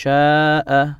شاء